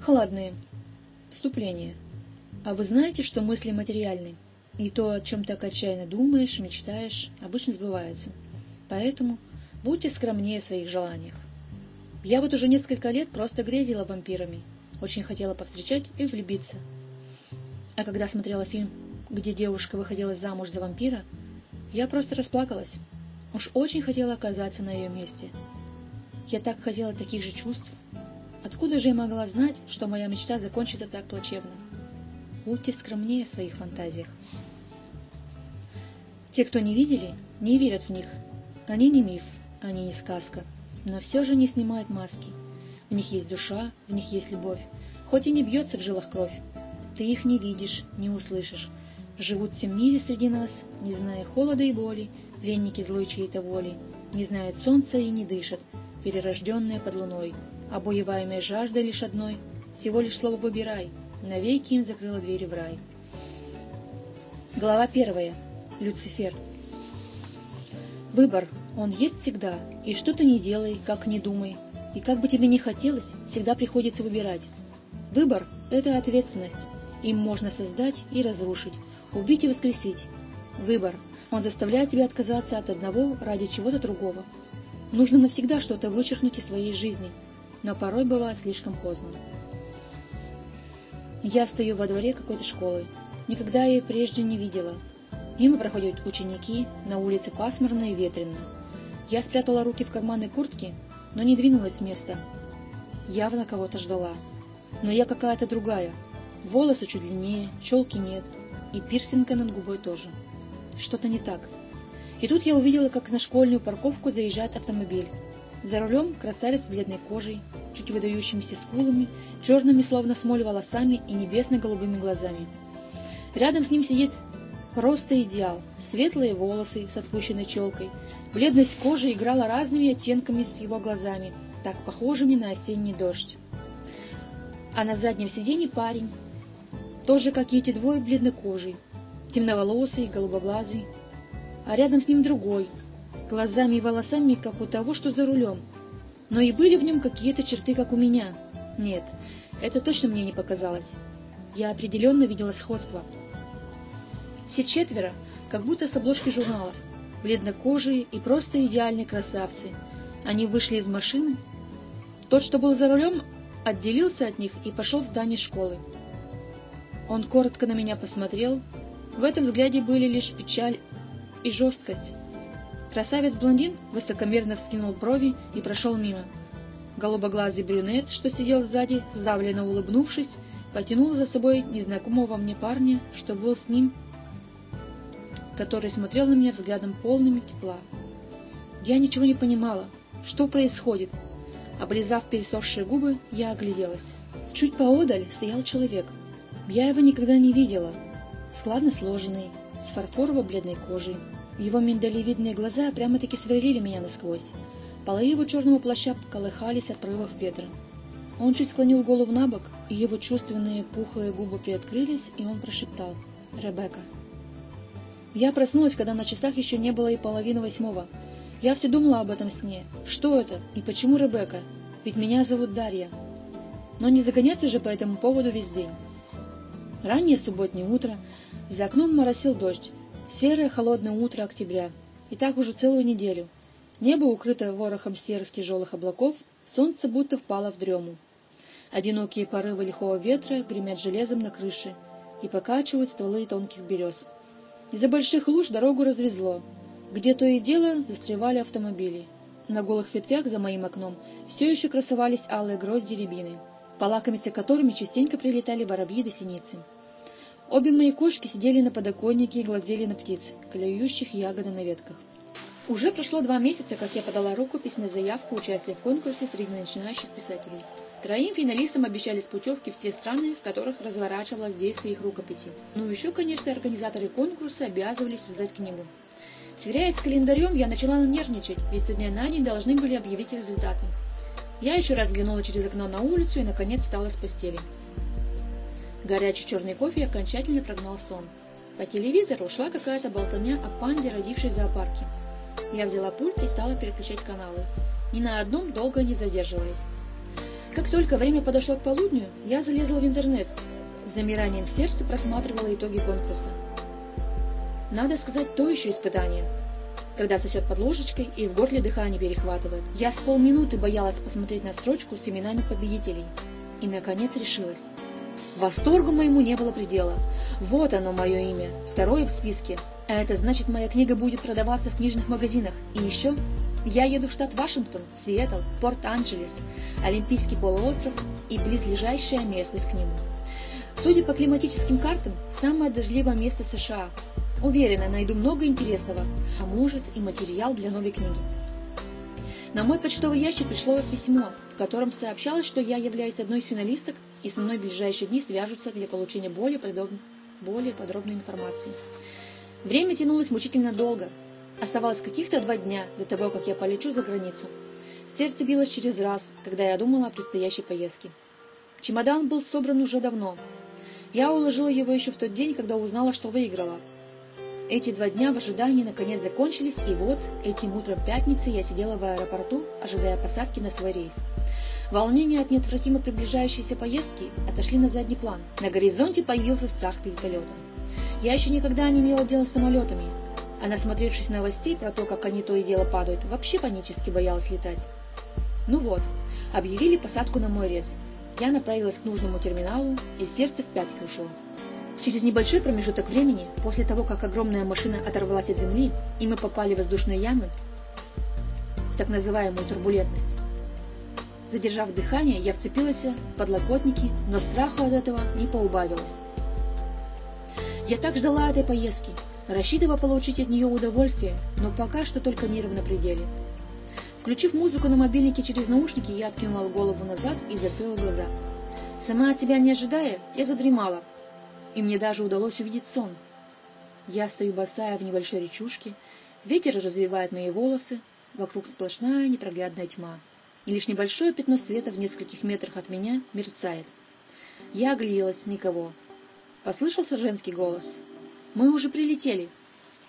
Холодные. Вступление. А вы знаете, что мысли материальны? И то, о чем так отчаянно думаешь, мечтаешь, обычно сбывается. Поэтому будьте скромнее в своих желаниях. Я вот уже несколько лет просто грезила вампирами. Очень хотела повстречать и влюбиться. А когда смотрела фильм, где девушка выходила замуж за вампира, я просто расплакалась. Уж очень хотела оказаться на ее месте. Я так хотела таких же чувств. Откуда же я могла знать, что моя мечта закончится так плачевно? Будьте скромнее в своих фантазиях. Те, кто не видели, не верят в них. Они не миф, они не сказка, но все же не снимают маски. В них есть душа, в них есть любовь, хоть и не бьется в жилах кровь. Ты их не видишь, не услышишь. Живут в мире среди нас, не зная холода и боли, пленники злой чьей-то воли, не знают солнца и не дышат, перерожденные под луной, обоеваемые жаждой лишь одной, всего лишь слово «выбирай», навеки им закрыла двери в рай. Глава первая. Люцифер. Выбор, он есть всегда, и что ты не делай, как не думай, и как бы тебе ни хотелось, всегда приходится выбирать. Выбор – это ответственность, им можно создать и разрушить, убить и воскресить. Выбор, он заставляет тебя отказаться от одного ради чего-то другого. Нужно навсегда что-то вычеркнуть из своей жизни, но порой бывает слишком поздно. Я стою во дворе какой-то школы. Никогда ее прежде не видела. Мимо проходят ученики, на улице пасмурно и ветрено. Я спрятала руки в карманы куртки, но не двинулась с места. Явно кого-то ждала. Но я какая-то другая. Волосы чуть длиннее, челки нет, и пирсинга над губой тоже. Что-то не так. И тут я увидела, как на школьную парковку заезжает автомобиль. За рулем красавец бледной кожей, чуть выдающимися скулами, черными, словно смоль, волосами и небесно-голубыми глазами. Рядом с ним сидит просто идеал. Светлые волосы с отпущенной челкой. Бледность кожи играла разными оттенками с его глазами, так похожими на осенний дождь. А на заднем сиденье парень, тоже как и эти двое бледнокожий, темноволосый, голубоглазый, а рядом с ним другой, глазами и волосами, как у того, что за рулем. Но и были в нем какие-то черты, как у меня. Нет, это точно мне не показалось. Я определенно видела сходство. Все четверо, как будто с обложки журналов, бледнокожие и просто идеальные красавцы. Они вышли из машины. Тот, что был за рулем, отделился от них и пошел в здание школы. Он коротко на меня посмотрел. В этом взгляде были лишь печаль и жесткость. Красавец-блондин высокомерно вскинул брови и прошел мимо. Голубоглазый брюнет, что сидел сзади, сдавленно улыбнувшись, потянул за собой незнакомого мне парня, что был с ним, который смотрел на меня взглядом полным тепла. Я ничего не понимала. Что происходит? Облизав пересохшие губы, я огляделась. Чуть поодаль стоял человек. Я его никогда не видела. Складно сложенный, с фарфорово-бледной кожей. Его миндалевидные глаза прямо-таки сверлили меня насквозь. Полы его черного плаща колыхались от порывов ветра. Он чуть склонил голову на бок, и его чувственные пухлые губы приоткрылись, и он прошептал «Ребекка». Я проснулась, когда на часах еще не было и половины восьмого. Я все думала об этом сне. Что это? И почему Ребекка? Ведь меня зовут Дарья. Но не загоняться же по этому поводу весь день. Раннее субботнее утро. За окном моросил дождь. Серое холодное утро октября. И так уже целую неделю. Небо укрыто ворохом серых тяжелых облаков, солнце будто впало в дрему. Одинокие порывы лихого ветра гремят железом на крыше и покачивают стволы тонких берез. Из-за больших луж дорогу развезло. Где то и дело застревали автомобили. На голых ветвях за моим окном все еще красовались алые грозди рябины, полакомиться которыми частенько прилетали воробьи до синицы. Обе мои кошки сидели на подоконнике и глазели на птиц, клюющих ягоды на ветках. Уже прошло два месяца, как я подала рукопись на заявку участия в конкурсе среди начинающих писателей. Троим финалистам обещались путевки в те страны, в которых разворачивалось действие их рукописи. Ну еще, конечно, организаторы конкурса обязывались создать книгу. Сверяясь с календарем, я начала нервничать, ведь со дня на день должны были объявить результаты. Я еще раз взглянула через окно на улицу и, наконец, встала с постели. Горячий черный кофе окончательно прогнал сон. По телевизору шла какая-то болтовня о панде, родившей в зоопарке. Я взяла пульт и стала переключать каналы, ни на одном долго не задерживаясь. Как только время подошло к полудню, я залезла в интернет. С замиранием в сердце просматривала итоги конкурса. Надо сказать, то еще испытание. Когда сосет под ложечкой и в горле дыхание перехватывает. Я с полминуты боялась посмотреть на строчку с именами победителей. И, наконец, решилась. Восторгу моему не было предела. Вот оно, мое имя, второе в списке. А это значит, моя книга будет продаваться в книжных магазинах. И еще я еду в штат Вашингтон, Сиэтл, Порт-Анджелес, Олимпийский полуостров и близлежащая местность к нему. Судя по климатическим картам, самое дождливое место США. Уверена, найду много интересного, а может и материал для новой книги. На мой почтовый ящик пришло письмо, в котором сообщалось, что я являюсь одной из финалисток и со мной в ближайшие дни свяжутся для получения более, подоб... более подробной информации. Время тянулось мучительно долго. Оставалось каких-то два дня до того, как я полечу за границу. Сердце билось через раз, когда я думала о предстоящей поездке. Чемодан был собран уже давно. Я уложила его еще в тот день, когда узнала, что выиграла – эти два дня в ожидании наконец закончились, и вот этим утром пятницы я сидела в аэропорту, ожидая посадки на свой рейс. Волнение от неотвратимо приближающейся поездки отошли на задний план. На горизонте появился страх перед полетом. Я еще никогда не имела дела с самолетами, а насмотревшись новостей про то, как они то и дело падают, вообще панически боялась летать. Ну вот, объявили посадку на мой рейс. Я направилась к нужному терминалу, и сердце в пятки ушло. Через небольшой промежуток времени, после того, как огромная машина оторвалась от земли, и мы попали в воздушные ямы, в так называемую турбулентность, задержав дыхание, я вцепилась в подлокотники, но страху от этого не поубавилось. Я так ждала этой поездки, рассчитывая получить от нее удовольствие, но пока что только нервы на пределе. Включив музыку на мобильнике через наушники, я откинула голову назад и закрыла глаза. Сама от себя не ожидая, я задремала, и мне даже удалось увидеть сон. Я стою босая в небольшой речушке, ветер развивает мои волосы, вокруг сплошная непроглядная тьма, и лишь небольшое пятно света в нескольких метрах от меня мерцает. Я огляделась, никого. Послышался женский голос. «Мы уже прилетели!»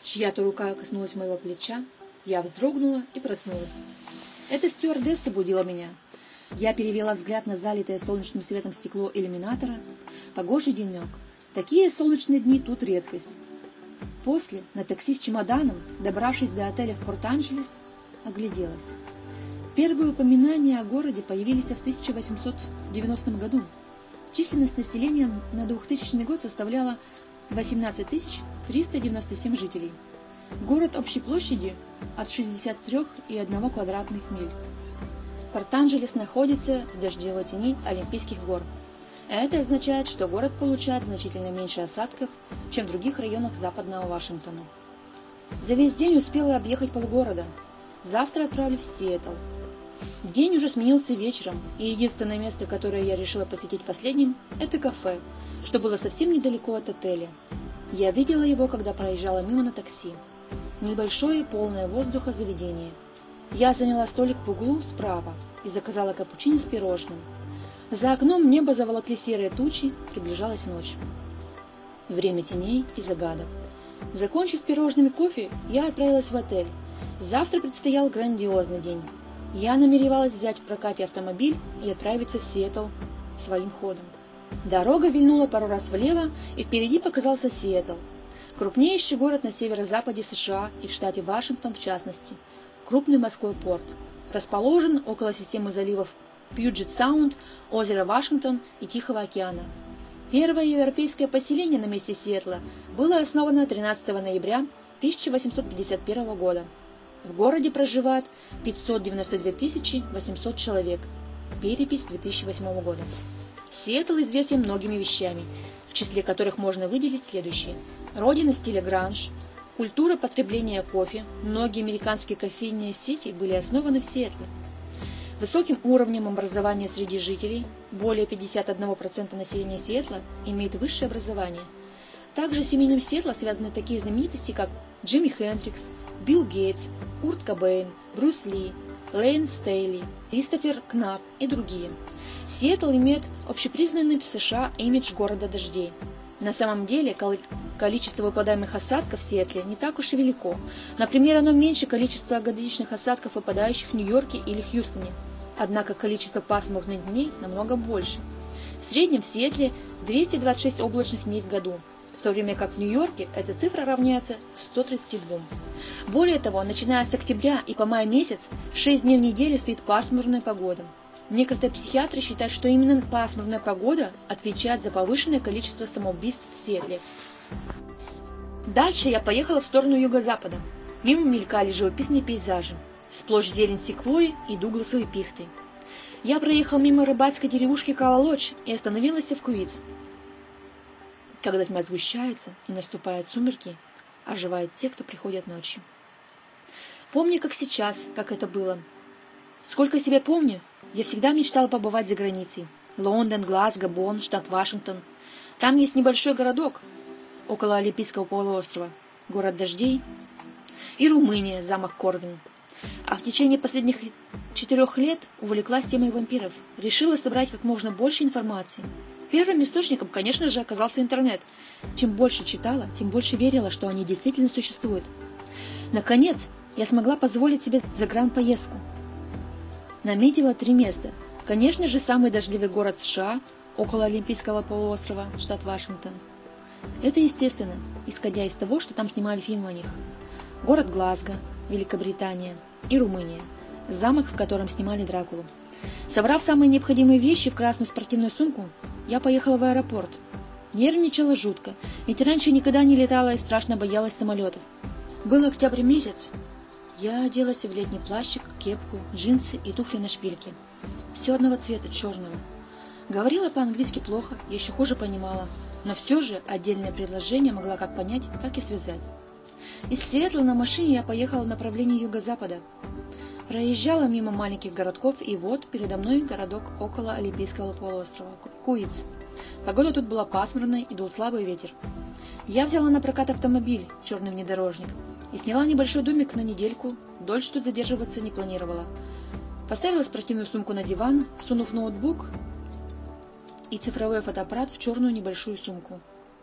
Чья-то рука коснулась моего плеча, я вздрогнула и проснулась. Эта стюардесса будила меня. Я перевела взгляд на залитое солнечным светом стекло иллюминатора. Погожий денек — Такие солнечные дни тут редкость. После, на такси с чемоданом, добравшись до отеля в Порт-Анджелес, огляделась. Первые упоминания о городе появились в 1890 году. Численность населения на 2000 год составляла 18 397 жителей. Город общей площадью от 63,1 квадратных миль. Порт-Анджелес находится в дождевой тени Олимпийских гор – это означает, что город получает значительно меньше осадков, чем в других районах западного Вашингтона. За весь день успела объехать полгорода. Завтра отправлюсь в Сиэтл. День уже сменился вечером, и единственное место, которое я решила посетить последним, это кафе, что было совсем недалеко от отеля. Я видела его, когда проезжала мимо на такси. Небольшое, полное воздуха заведение. Я заняла столик в углу справа и заказала капучино с пирожным – за окном небо заволокли серые тучи, приближалась ночь. Время теней и загадок. Закончив с пирожными кофе, я отправилась в отель. Завтра предстоял грандиозный день. Я намеревалась взять в прокате автомобиль и отправиться в Сиэтл своим ходом. Дорога вильнула пару раз влево, и впереди показался Сиэтл, крупнейший город на северо-западе США и в штате Вашингтон в частности, крупный морской порт. Расположен около системы заливов Пьюджет-Саунд, озеро Вашингтон и Тихого океана. Первое европейское поселение на месте Сиэтла было основано 13 ноября 1851 года. В городе проживает 592 800 человек. Перепись 2008 года. Сиэтл известен многими вещами, в числе которых можно выделить следующие. Родина стиля гранж, культура потребления кофе. Многие американские кофейные сети были основаны в Сиэтле высоким уровнем образования среди жителей, более 51% населения Сиэтла имеет высшее образование. Также с именем Сиэтла связаны такие знаменитости, как Джимми Хендрикс, Билл Гейтс, Курт Кобейн, Брюс Ли, Лейн Стейли, Кристофер Кнап и другие. Сиэтл имеет общепризнанный в США имидж города дождей. На самом деле количество выпадаемых осадков в Сиэтле не так уж и велико. Например, оно меньше количества годичных осадков, выпадающих в Нью-Йорке или Хьюстоне. Однако количество пасмурных дней намного больше. В среднем в Сиэтле 226 облачных дней в году, в то время как в Нью-Йорке эта цифра равняется 132. Более того, начиная с октября и по май месяц, 6 дней в неделю стоит пасмурная погода. Некоторые психиатры считают, что именно пасмурная погода отвечает за повышенное количество самоубийств в Сиэтле. Дальше я поехала в сторону юго-запада. Мимо мелькали живописные пейзажи. Сплошь зелень секвои и дугласовой пихты. Я проехал мимо рыбацкой деревушки Калалоч и остановилась в Куиц. Когда тьма сгущается и наступают сумерки, оживают те, кто приходят ночью. Помню, как сейчас, как это было. Сколько себя помню, я всегда мечтала побывать за границей. Лондон, Глазго, Бонн, штат Вашингтон. Там есть небольшой городок около Олимпийского полуострова, город дождей, и Румыния, замок Корвин. А в течение последних четырех лет увлеклась темой вампиров. Решила собрать как можно больше информации. Первым источником, конечно же, оказался интернет. Чем больше читала, тем больше верила, что они действительно существуют. Наконец, я смогла позволить себе загранпоездку. Наметила три места. Конечно же, самый дождливый город США, около Олимпийского полуострова, штат Вашингтон. Это естественно, исходя из того, что там снимали фильм о них. Город Глазго, Великобритания и Румыния, замок, в котором снимали Дракулу. Собрав самые необходимые вещи в красную спортивную сумку, я поехала в аэропорт. Нервничала жутко, ведь раньше никогда не летала и страшно боялась самолетов. Был октябрь месяц. Я оделась в летний плащик, кепку, джинсы и туфли на шпильке. Все одного цвета, черного. Говорила по-английски плохо, еще хуже понимала, но все же отдельное предложение могла как понять, так и связать. Из Сиэтла на машине я поехала в направлении юго-запада. Проезжала мимо маленьких городков, и вот передо мной городок около Олимпийского полуострова – Куиц. Погода тут была пасмурной и дул слабый ветер. Я взяла на прокат автомобиль, черный внедорожник, и сняла небольшой домик на недельку, дольше тут задерживаться не планировала. Поставила спортивную сумку на диван, сунув ноутбук и цифровой фотоаппарат в черную небольшую сумку.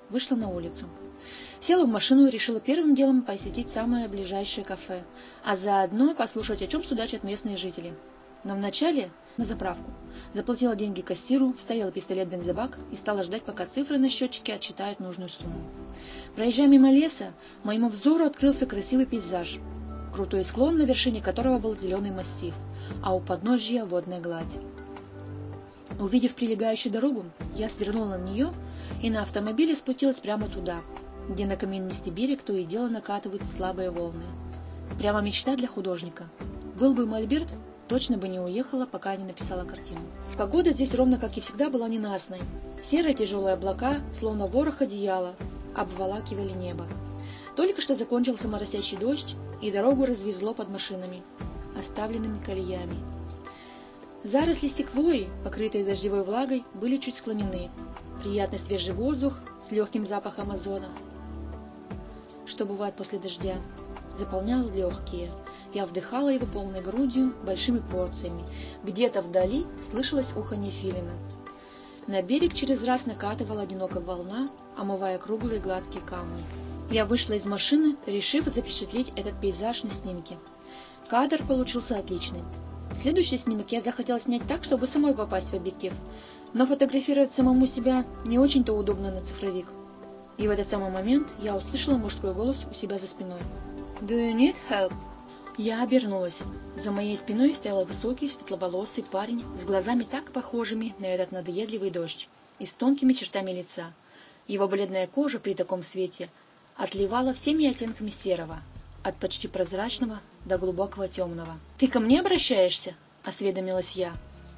Вышла на улицу. Села в машину и решила первым делом посетить самое ближайшее кафе, а заодно послушать, о чем судачат местные жители. Но вначале на заправку. Заплатила деньги кассиру, вставила пистолет в бензобак и стала ждать, пока цифры на счетчике отчитают нужную сумму. Проезжая мимо леса, моему взору открылся красивый пейзаж. Крутой склон, на вершине которого был зеленый массив, а у подножья водная гладь. Увидев прилегающую дорогу, я свернула на нее и на автомобиле спустилась прямо туда, где на каменистый берег то и дело накатывают слабые волны. Прямо мечта для художника. Был бы Мольберт, точно бы не уехала, пока не написала картину. Погода здесь ровно как и всегда была ненастной. Серые тяжелые облака, словно ворох одеяла, обволакивали небо. Только что закончился моросящий дождь, и дорогу развезло под машинами, оставленными колеями. Заросли секвои, покрытые дождевой влагой, были чуть склонены. Приятный свежий воздух с легким запахом озона, что бывает после дождя, заполнял легкие. Я вдыхала его полной грудью, большими порциями. Где-то вдали слышалось уханье филина. На берег через раз накатывала одинокая волна, омывая круглые гладкие камни. Я вышла из машины, решив запечатлеть этот пейзаж на снимке. Кадр получился отличный. Следующий снимок я захотела снять так, чтобы самой попасть в объектив, но фотографировать самому себя не очень-то удобно на цифровик. И в этот самый момент я услышала мужской голос у себя за спиной. «Do you need help?» Я обернулась. За моей спиной стоял высокий, светловолосый парень с глазами так похожими на этот надоедливый дождь и с тонкими чертами лица. Его бледная кожа при таком свете отливала всеми оттенками серого, от почти прозрачного до глубокого темного. «Ты ко мне обращаешься?» – осведомилась я.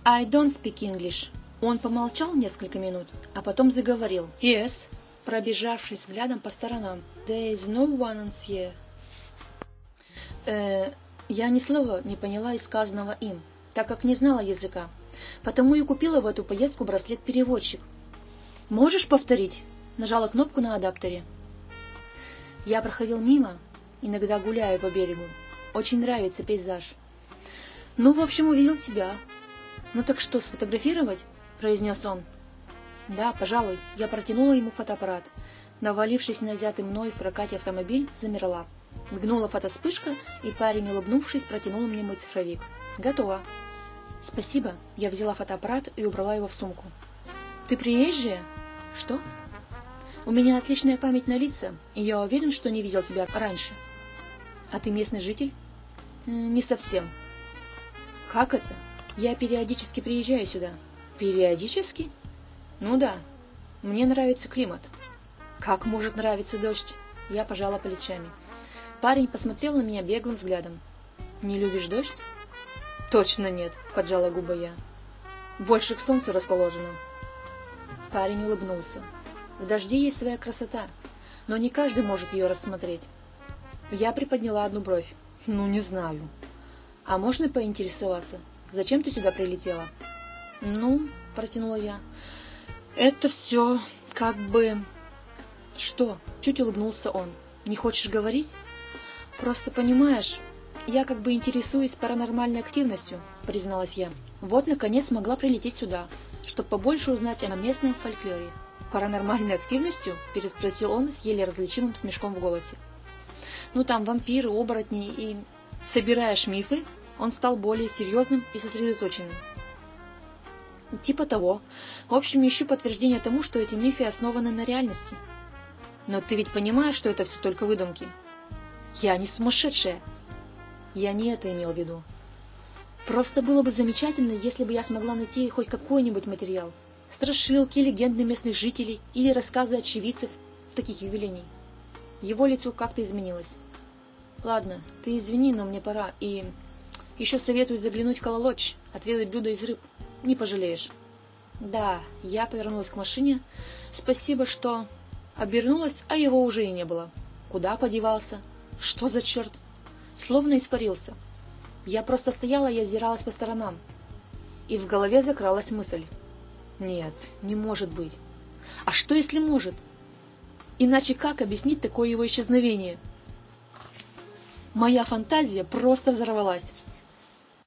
«I don't speak English». Он помолчал несколько минут, а потом заговорил. «Yes», пробежавшись взглядом по сторонам. «There is no one else here». Э, я ни слова не поняла из сказанного им, так как не знала языка. Потому и купила в эту поездку браслет-переводчик. «Можешь повторить?» Нажала кнопку на адаптере. Я проходил мимо, иногда гуляю по берегу. Очень нравится пейзаж. Ну, в общем, увидел тебя. Ну так что, сфотографировать? Произнес он. Да, пожалуй. Я протянула ему фотоаппарат. Навалившись на взятый мной в прокате автомобиль, замерла. Мигнула фотоспышка, и парень, улыбнувшись, протянул мне мой цифровик. Готово. Спасибо. Я взяла фотоаппарат и убрала его в сумку. Ты приезжая? Что? У меня отличная память на лица, и я уверен, что не видел тебя раньше. А ты местный житель? Не совсем. Как это? Я периодически приезжаю сюда. Периодически? Ну да. Мне нравится климат. Как может нравиться дождь? Я пожала плечами. Парень посмотрел на меня беглым взглядом. Не любишь дождь? Точно нет, поджала губы я. Больше к солнцу расположено. Парень улыбнулся. В дожде есть своя красота, но не каждый может ее рассмотреть. Я приподняла одну бровь. Ну, не знаю. А можно поинтересоваться, зачем ты сюда прилетела? Ну, протянула я. Это все как бы... Что? Чуть улыбнулся он. Не хочешь говорить? Просто понимаешь, я как бы интересуюсь паранормальной активностью, призналась я. Вот, наконец, смогла прилететь сюда, чтобы побольше узнать о местном фольклоре. «Паранормальной активностью?» – переспросил он с еле различимым смешком в голосе. «Ну там вампиры, оборотни и...» «Собираешь мифы?» Он стал более серьезным и сосредоточенным. Типа того. В общем, ищу подтверждение тому, что эти мифы основаны на реальности. Но ты ведь понимаешь, что это все только выдумки? Я не сумасшедшая. Я не это имел в виду. Просто было бы замечательно, если бы я смогла найти хоть какой-нибудь материал. Страшилки, легенды местных жителей или рассказы очевидцев таких явлений. Его лицо как-то изменилось. Ладно, ты извини, но мне пора. И еще советую заглянуть в кололочь, отведать блюдо из рыб. Не пожалеешь. Да, я повернулась к машине. Спасибо, что... Обернулась, а его уже и не было. Куда подевался? Что за черт? Словно испарился. Я просто стояла и озиралась по сторонам. И в голове закралась мысль. Нет, не может быть. А что, если может? Иначе как объяснить такое его исчезновение? Моя фантазия просто взорвалась.